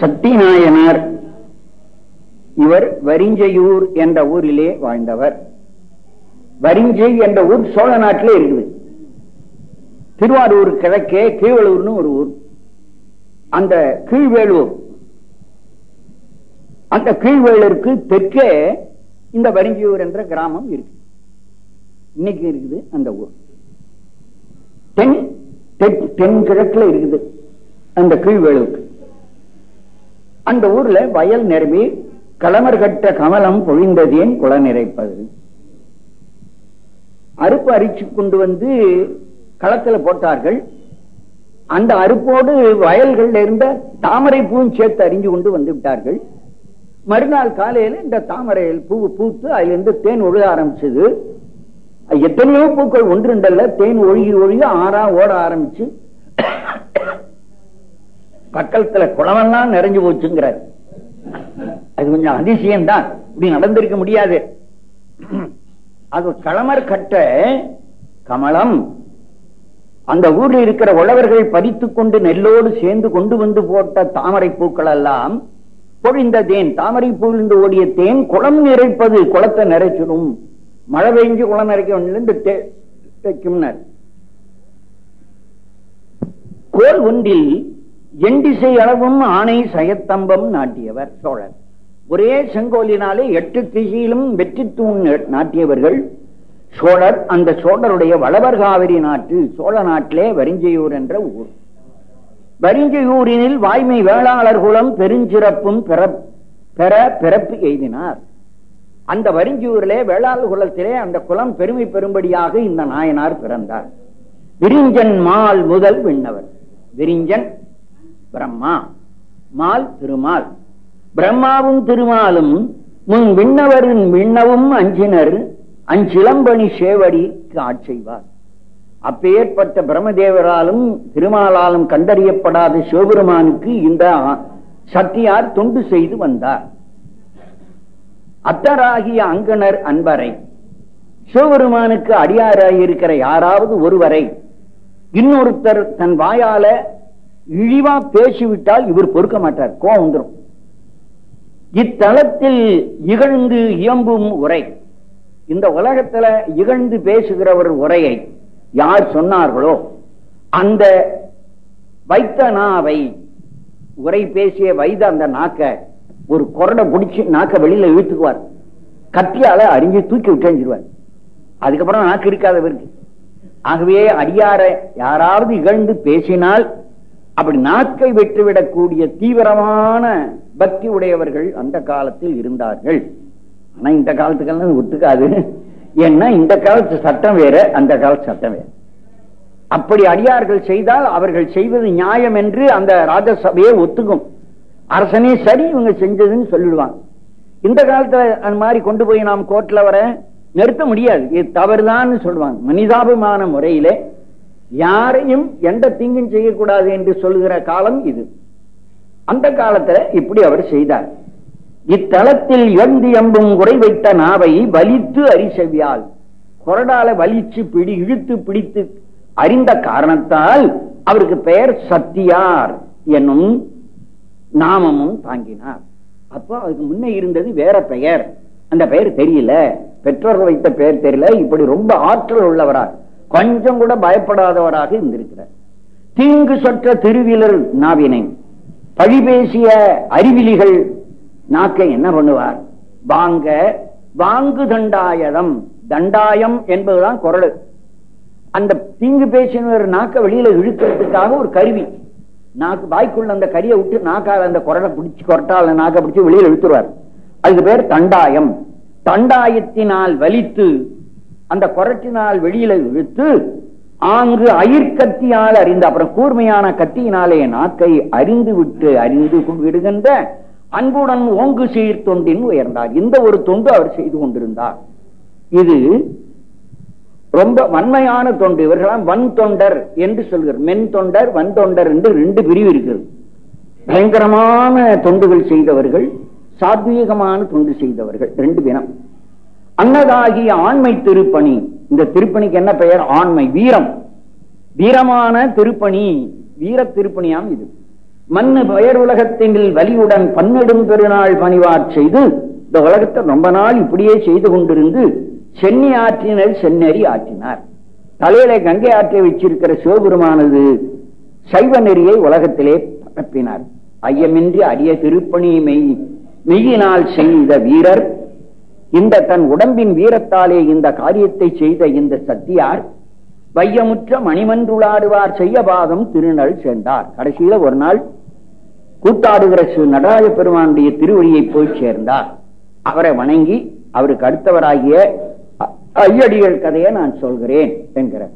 சக்தி நாயனார் இவர் வரிஞ்சையூர் என்ற ஊரிலே வாழ்ந்தவர். வரிஞ்சை என்ற ஊர் சோழ நாட்டிலே இருக்குது. திருவாரூர் கிழக்கே கீழூர்னு ஒரு ஊர். அந்த கீழ்வேலூர் அந்த கீழ்வேலூருக்கு தெற்கே இந்த வரிஞ்சியூர் என்ற கிராமம் இருக்கு. இன்னைக்கு இருக்குது அந்த ஊர். தென் தென் கிழக்குல இருக்குது அந்த கீழ்வேலூருக்கு அந்த ஊர்ல வயல் நிரம்பி களமர் கட்ட கமலம் பொழிந்ததேன் குள நிறைப்பது அறுப்பு அரிச்சு கொண்டு வந்து களத்துல போட்டார்கள். அந்த அறுப்போடு வயல்கள் இருந்த தாமரை பூவும் சேர்த்து அறிஞ்சு கொண்டு வந்து விட்டார்கள். மறுநாள் காலையில இந்த தாமரையில் பூ பூத்து அதிலிருந்து தேன் ஒழுக ஆரம்பிச்சது. எத்தனையோ பூக்கள் ஒன்று தேன் ஒழுகி ஒழுகி ஆறா ஓட ஆரம்பிச்சு பக்கத்துல குளமெல்லாம் நிறைஞ்சு போச்சுங்கிறார். அது கொஞ்சம் அதிசயம் தான் இப்படி நடந்திருக்க முடியாது. அது களமர் கட்ட கமலம். அந்த ஊரில் இருக்கிற உழவர்கள் பறித்துக் கொண்டு நெல்லோடு சேர்ந்து கொண்டு வந்து போட்ட தாமரை பூக்கள் எல்லாம் பொழிந்த தேன் தாமரை பூவிலிருந்து ஓடிய தேன் குளம் நிறைப்பது குளத்தை நிறைச்சிடும். மழை பெஞ்சு குளம் நிறைக்க தைக்கும்னர் கோல் ஒன்றில் எண்டிசை அளவும் ஆணை சயத்தம்பம் நாட்டியவர் சோழர். ஒரே செங்கோலினாலே எட்டு திசையிலும் வெற்றி தூண் நாட்டியவர்கள். சோழர் அந்த சோழருடைய வளவர்காவிரி நாட்டு சோழ நாட்டிலே வரிஞ்சையூர் என்ற ஊர். வரிஞ்சையூரினில் வாய்மை வேளாளர் குலம் பெருஞ்சிறப்பும் பெற பிறப்பு எய்தினார். அந்த வரிஞ்சியூரிலே வேளாளர் குலத்திலே அந்த குலம் பெருமை பெறும்படியாக இந்த நாயனார் பிறந்தார். விரிஞ்சன் மால் முதல் விண்ணவர். விரிஞ்சன் பிரம்மா. மால் திருமால். பிரம்மாவும் திருமாலும் முன் விண்ணவரின் விண்ணவும் அஞ்சினர். அஞ்சிலம்பணி சேவடிக்கு ஆட்செய்வார் அப்பேற்பட்ட பிரம்மதேவராலும் திருமாலாலும் கண்டறியப்படாத சிவபெருமானுக்கு இந்த சக்தியார் தொண்டு செய்து வந்தார். அத்தராகிய அங்கனர் அன்பரை சிவபெருமானுக்கு அடியாராயிருக்கிற யாராவது ஒருவரை இன்னொருத்தர் தன் வாயால இழிவா பேசிவிட்டால் இவர் பொறுக்க மாட்டார். கோவம் வந்துடும் இத்தலத்தில் இகழ்ந்து இயம்பும் உரை. இந்த உலகத்துல இகழ்ந்து பேசுகிற ஒரு உரையை யார் சொன்னார்களோ அந்த வைத்த நாவை உரை பேசிய வைத்த அந்த நாக்க ஒரு கொரடை பிடிச்சி நாக்க வெளியில இழுத்துக்குவார். கத்தியால அறிஞ்சு தூக்கி விட்டேஞ்சிருவார் அதுக்கப்புறம் நாக்கு இருக்காதவருக்கு ஆகவே அடியார யாராவது இகழ்ந்து பேசினால் அப்படி நாக்கை விட்டுவிடக்கூடிய தீவிரமான பக்தி உடையவர்கள் அந்த காலத்தில் இருந்தார்கள். ஆனா இந்த காலத்துக்கெல்லாம் ஒத்துக்காது. ஏன்னா இந்த காலத்து சட்டம் வேற அந்த காலத்து சட்டம் வேற. அப்படி அடியார்கள் செய்தால் அவர்கள் செய்வது நியாயம் என்று அந்த ராஜசபையே ஒத்துக்கும். அரசனே சரி இவங்க செஞ்சதுன்னு சொல்லிடுவாங்க. இந்த காலத்துல அந்த மாதிரி கொண்டு போய் நாம் கோர்ட்ல வர நிறுத்த முடியாது. இது தவறுதான்னு சொல்லுவாங்க. மனிதாபிமான முறையிலே யாரையும் எந்த தீங்கும் செய்யக்கூடாது என்று சொல்லுகிற காலம் இது. அந்த காலத்துல இப்படி அவர் செய்தார். இத்தலத்தில் இழந்து எம்பும் குறை வைத்த நாவை வலித்து அரிசெவியால் கொரடால வலிச்சு பிடி இழுத்து பிடித்து அறிந்த காரணத்தால் அவருக்கு பெயர் சத்தியார் என்னும் நாமமும் தாங்கினார். அப்போ அதுக்கு முன்னே இருந்தது வேற பெயர். அந்த பெயர் தெரியல. பெற்றோர்கள் வைத்த பெயர் தெரியல. இப்படி ரொம்ப ஆற்றல் உள்ளவரார். கொஞ்சம் கூட பயப்படாதவராக இருந்திருக்கிறார். தீங்கு சொற்ற திருவிலர் நாவினை பழி பேசிய அறிவிலிகள் நாக்கை என்ன பண்ணுவார்? வாங்க வாங்கு தண்டாயதம் தண்டாயம் என்பதுதான் குரல். அந்த தீங்கு பேசினவர் நாக்க வெளியில இழுக்கிறதுக்காக ஒரு கருவி. நாக்கு வாய்க்குள்ள அந்த கரியை விட்டு நாக்கால அந்த குரலை பிடிச்சு கொரட்டால் நாக்க பிடிச்சு வெளியில இழுத்துருவார். அதுக்கு பேர் தண்டாயம். தண்டாயத்தினால் வலித்து அந்த குரட்டினால் வெளியில இழுத்து ஆங்கு அயிர்கத்தியால் அறிந்து அப்புறம் கூர்மையான கத்தியினாலே நாக்கை அறிந்து விட்டு அறிந்து விடுகின்ற அன்புடன் ஓங்கு சீர் தொண்டின் உயர்ந்தார். இந்த ஒரு தொண்டு அவர் செய்து கொண்டிருந்தார். இது ரொம்ப வன்மையான தொண்டு. இவர்களாம் வன் தொண்டர் என்று சொல்கிறார். மென் தொண்டர் வன் தொண்டர் என்று ரெண்டு பிரிவு இருக்கிறது பயங்கரமான தொண்டுகள் செய்தவர்கள் சாத்வீகமான தொண்டு செய்தவர்கள் ரெண்டு தினம் அன்னதாகிய ஆண்மை திருப்பணி. இந்த திருப்பணிக்கு என்ன பெயர்? ஆண்மை வீரம். வீரமான திருப்பணி வீர திருப்பணியாம் இது. மண்ணு பெயர் உலகத்தின் வலியுடன் பன்னெடும் பெருநாள் பணிவார் செய்து இந்த உலகத்தை ரொம்ப நாள் இப்படியே செய்து கொண்டிருந்து சென்னி ஆற்றினர் சென்னறி ஆற்றினார். தலையில கங்கை ஆற்றை வச்சிருக்கிற சிவபெருமானது சைவ நெறியை உலகத்திலே பரப்பினார். ஐயமின்றி அரிய திருப்பணி மெய் மெய்யினால் செய்த வீரர் இந்த தன் உடம்பின் வீரத்தாலே இந்த காரியத்தை செய்த இந்த சத்தியார் வையமுற்ற மணிமன்றுளாடுவார் செய்ய பாதம் திருநள் சென்றார். கடைசியில ஒரு நாள் கூத்தாடுகிற நடராஜ பெருமானுடைய திருவடியை போய் சேர்ந்தார். அவரை வணங்கி அவருக்கு அடுத்தவராகிய ஐயடிகள் கதையை நான் சொல்கிறேன் என்கிறார்.